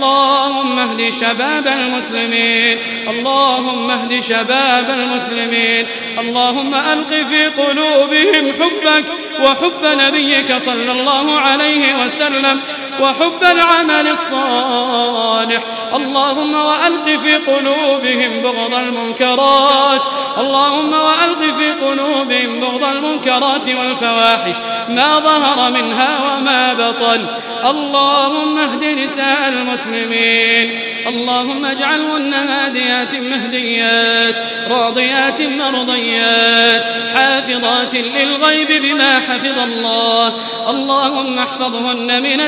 اللهم اهد شباب المسلمين اللهم اهد شباب المسلمين اللهم ألق في قلوبهم حبك وحب نبيك صلى الله عليه وسلم. وحب العمل الصالح. اللهم وألق في قلوبهم بغض المنكرات. اللهم وألق في قلوبهم بغض المنكرات والفواحش. ما ظهر منها وما بطن. اللهم اهد نساء المسلمين. اللهم اجعلهن هاديات مهديات راضيات مرضيات حافظات للغيب بما حفظ الله. اللهم احفظهن من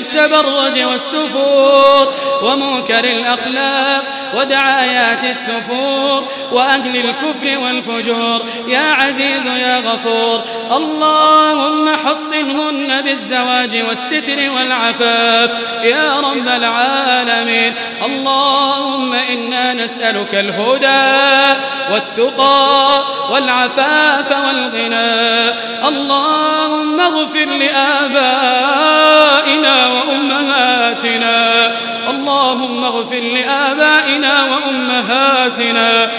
التبرج والسفور ومنكر الأخلاق ودعايات السفور وأهل الكفر والفجور. يا عزيز يا غفور اللهم حصنهن بالزواج والستر والعفاف. يا رب العالمين اللهم إنا نسألك الهدى والتقى والعفاف والغنى. اللهم اغفر لآبائنا اللهم اغفر لآبائنا وأمهاتنا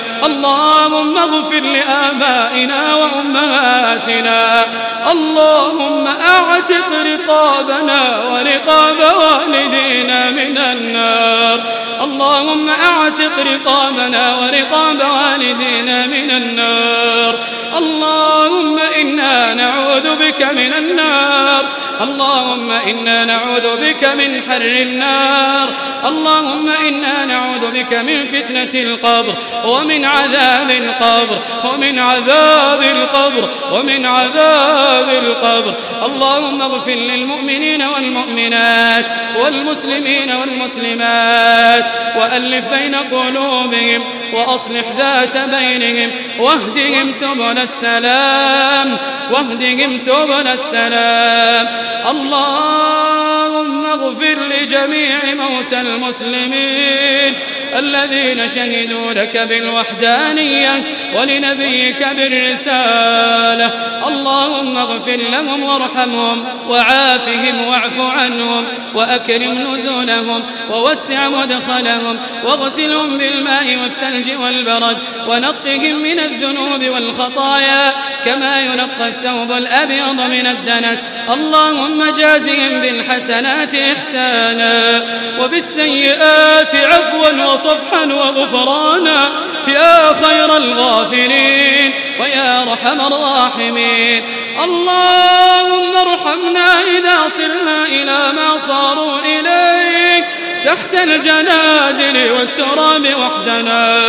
اللهم اغفر لآبائنا وأمهاتنا. اللهم أعتق رقابنا ورقاب والدينا من النار. اللهم أعتق رقابنا ورقاب والدينا من النار. اللهم إنا نعوذ بك من النار. اللهم إنا نعوذ بك من حر النار. اللهم إنا نعوذ بك من فتنة القبر ومن عذاب القبر ومن عذاب القبر ومن عذاب القبر. اللهم اغفر للمؤمنين والمؤمنات والمسلمين والمسلمات وألف بين قلوبهم وأصلح ذات بينهم واهدهم سبل السلام واهدهم سبل السلام. اللهم اغفر لجميع موتى المسلمين الذين شهدوا لك بالوحدانية ولنبيك بالرسالة. اللهم اغفر لهم وارحمهم وعافهم واعف عنهم وأكرم نزولهم ووسع مدخلهم واغسلهم بالماء والثلج والبرد ونقهم من الذنوب والخطايا كما ينقى الثوب الأبيض من الدنس. اللهم جازهم بالحسنات إحسانا وبالسيئات عفوا وصفحا وغفرانا يا خير الغافرين ويا رحم الراحمين اللهم ارحمنا إذا صرنا إلى ما صاروا إليك تحت الجنادل والتراب وحدنا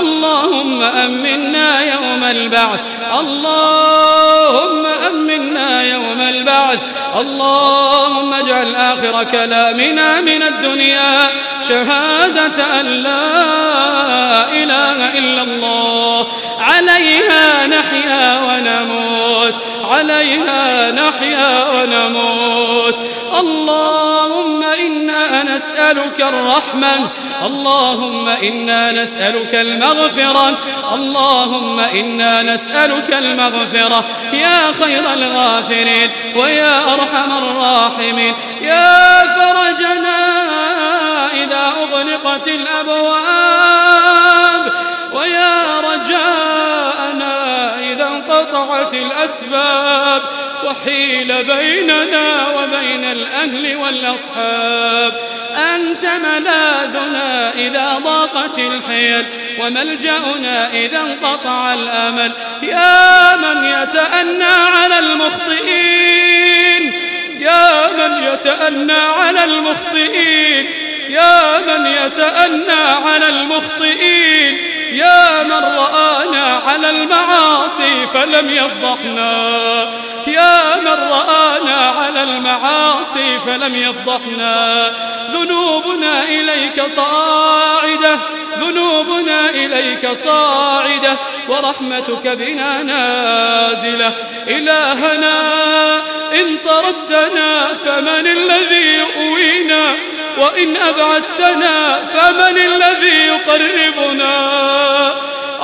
اللهم أمنا يوم البعث اللهم يوم البعث. اللهم اجعل آخر كلامنا من الدنيا. شهادة أن لا إله إلا الله. عليها نحيا ونموت. عليها نحيا ونموت. اللهم إنا نسألك الرحمة. اللهم إنا نسألك المغفرة. اللهم إنا نسألك المغفرة. يا خير الغافرين ويا أرحم الراحمين. يا فرجنا إذا أغلقت الأبواب. ويا الأسباب وحيل بيننا وبين الأهل والأصحاب. أنت ملاذنا إذا ضاقت الحيل وملجأنا إذا انقطع الأمل. يا من يتأنى على المخطئين يا من يتأنى على المخطئين يا من يتأنى على المخطئين. يا من رآنا على المعاصي فلم يفضحنا. يا من رآنا على المعاصي فلم يفضحنا. ذنوبنا إليك صاعدة ذنوبنا إليك صاعدة ورحمتك بنا نازلة. إلهنا إن طردتنا فمن الذي يؤوينا وإن أبعدتنا فمن الذي يقربنا.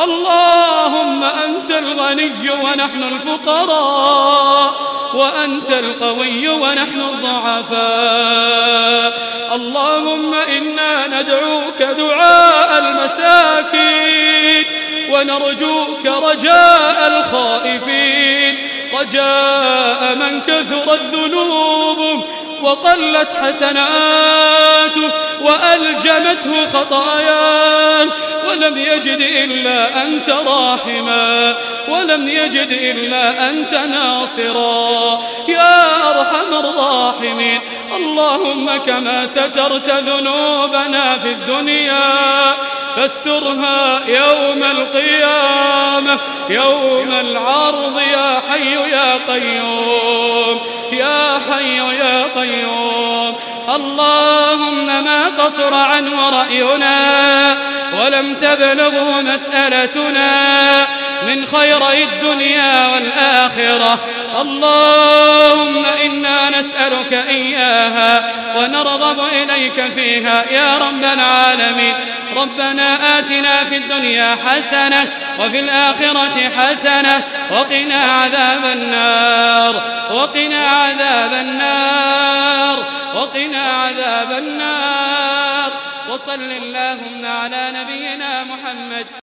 اللهم أنت الغني ونحن الفقراء وأنت القوي ونحن الضعفاء. اللهم إنا ندعوك دعاء المساكين ونرجوك رجاء الخائفين. رجاء من كثرت ذنوبه وقلت حسناته وألجمته خطاياه ولم يجد إلا أنت راحما ولم يجد إلا أنت ناصرا. يا أرحم الراحمين اللهم كما سترت ذنوبنا في الدنيا. فاسترها يوم القيامة. يوم العرض يا حي يا قيوم. يا حي يا قيوم. اللهم ما قصر عنه رأينا ولم تبلغه مسألتنا من خيري الدنيا والآخرة. اللهم نسألك إياها ونرغب إليك فيها يا رب العالمين. ربنا آتنا في الدنيا حسنة وفي الآخرة حسنة وقنا عذاب النار وقنا عذاب النار وقنا عذاب النار. وصل اللهم على نبينا محمد